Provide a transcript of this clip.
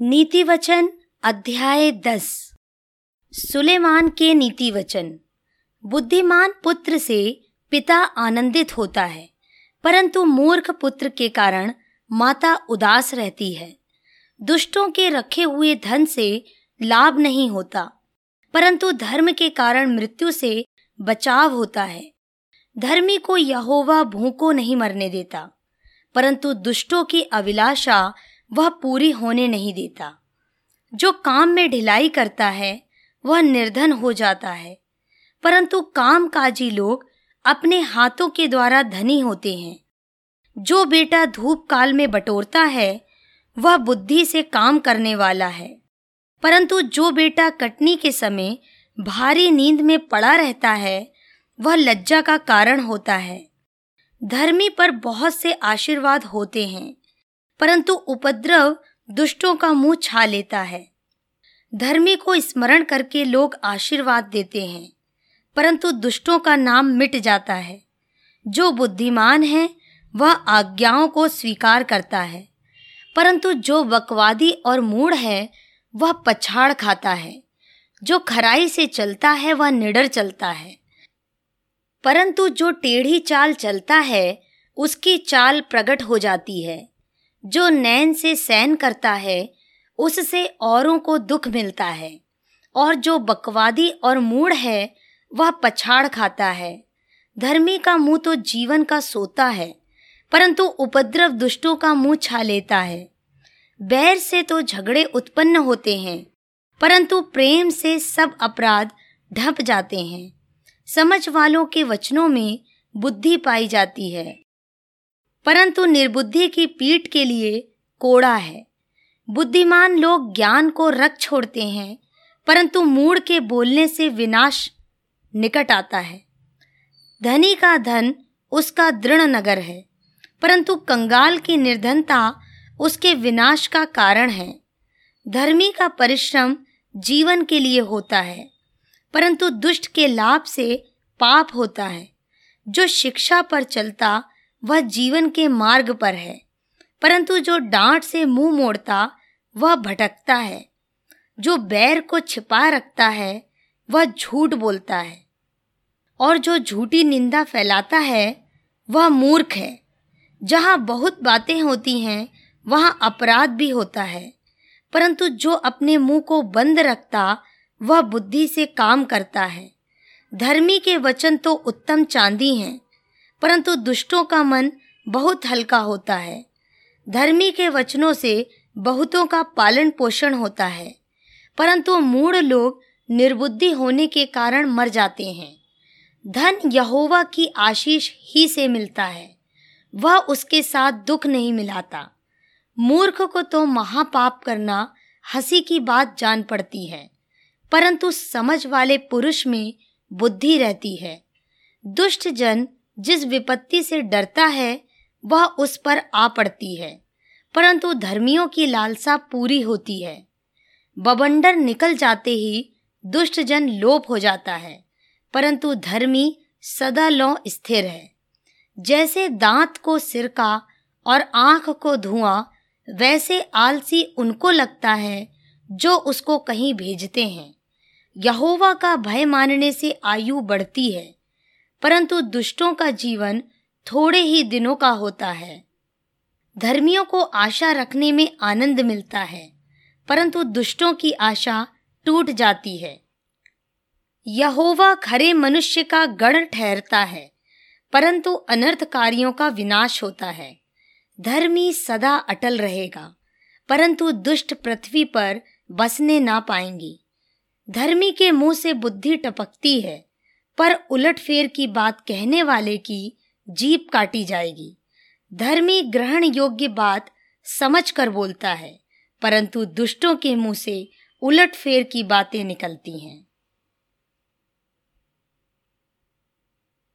नीति वचन अध्याय दस। सुलेमान के नीति वचन बुद्धिमान पुत्र से पिता आनंदित होता है, परंतु मूर्ख पुत्र के कारण माता उदास रहती है। दुष्टों के रखे हुए धन से लाभ नहीं होता, परंतु धर्म के कारण मृत्यु से बचाव होता है। धर्मी को यहोवा भूखों नहीं मरने देता, परंतु दुष्टों की अभिलाषा वह पूरी होने नहीं देता। जो काम में ढिलाई करता है, वह निर्धन हो जाता है। परंतु काम काजी लोग अपने हाथों के द्वारा धनी होते हैं। जो बेटा धूप काल में बटोरता है, वह बुद्धि से काम करने वाला है। परंतु जो बेटा कटनी के समय भारी नींद में पड़ा रहता है, वह लज्जा का कारण होता है। धर्मी पर बहुत से आशीर्वाद होते हैं। परंतु उपद्रव दुष्टों का मुँह छा लेता है। धर्मी को स्मरण करके लोग आशीर्वाद देते हैं, परंतु दुष्टों का नाम मिट जाता है। जो बुद्धिमान है, वह आज्ञाओं को स्वीकार करता है, परंतु जो बकवादी और मूढ़ है, वह पछाड़ खाता है। जो खराई से चलता है, वह निडर चलता है। परंतु जो टेढ़ी चाल चलता है, उसकी चाल प्रकट हो जाती है। जो नैन से सैन करता है, उससे औरों को दुख मिलता है। और जो बकवादी और मूढ़ है, वह पछाड़ खाता है। धर्मी का मुँह तो जीवन का सोता है, परंतु उपद्रव दुष्टों का मुँह छा लेता है। बैर से तो झगड़े उत्पन्न होते हैं, परंतु प्रेम से सब अपराध ढप जाते हैं। समझ वालों के वचनों में बुद्धि पाई जाती है। परंतु निर्बुद्धि की पीठ के लिए कोड़ा है। बुद्धिमान लोग ज्ञान को रख छोड़ते हैं, परंतु मूड के बोलने से विनाश निकट आता है। धनी का धन उसका दृढ़ नगर है, परंतु कंगाल की निर्धनता उसके विनाश का कारण है। धर्मी का परिश्रम जीवन के लिए होता है, परंतु दुष्ट के लाभ से पाप होता है। जो शिक्षा पर चलता वह जीवन के मार्ग पर है, परंतु जो डांट से मुँह मोड़ता, वह भटकता है। जो बैर को छिपा रखता है, वह झूठ बोलता है। और जो झूठी निंदा फैलाता है, वह मूर्ख है। जहाँ बहुत बातें होती हैं, वहाँ अपराध भी होता है। परंतु जो अपने मुँह को बंद रखता, वह बुद्धि से काम करता है। धर्मी के वचन तो उत्तम चांदी हैं परंतु दुष्टों का मन बहुत हल्का होता है। धर्मी के वचनों से बहुतों का पालन पोषण होता है, परंतु मूढ़ लोग निर्बुद्धि होने के कारण मर जाते हैं। धन यहोवा की आशीष ही से मिलता है, वह उसके साथ दुख नहीं मिलाता। मूर्ख को तो महापाप करना हँसी की बात जान पड़ती है, परंतु समझ वाले पुरुष में बुद्धि रहती है। दुष्ट जन जिस विपत्ति से डरता है, वह उस पर आ पड़ती है। परंतु धर्मियों की लालसा पूरी होती है। बबंडर निकल जाते ही दुष्ट जन लोप हो जाता है, परंतु धर्मी सदा लौ स्थिर है। जैसे दांत को सिरका और आँख को धुआँ, वैसे आलसी उनको लगता है, जो उसको कहीं भेजते हैं। यहोवा का भय मानने से आयु बढ़ती है। परंतु दुष्टों का जीवन थोड़े ही दिनों का होता है। धर्मियों को आशा रखने में आनंद मिलता है, परंतु दुष्टों की आशा टूट जाती है। यहोवा खरे मनुष्य का गढ़ ठहरता है, परंतु अनर्थकारियों का विनाश होता है। धर्मी सदा अटल रहेगा, परंतु दुष्ट पृथ्वी पर बसने ना पाएँगी। धर्मी के मुँह से बुद्धि टपकती है पर उलटफेर की बात कहने वाले की जीप काटी जाएगी। धर्मी ग्रहण योग्य बात समझ कर बोलता है, परंतु दुष्टों के मुँह से उलटफेर की बातें निकलती हैं।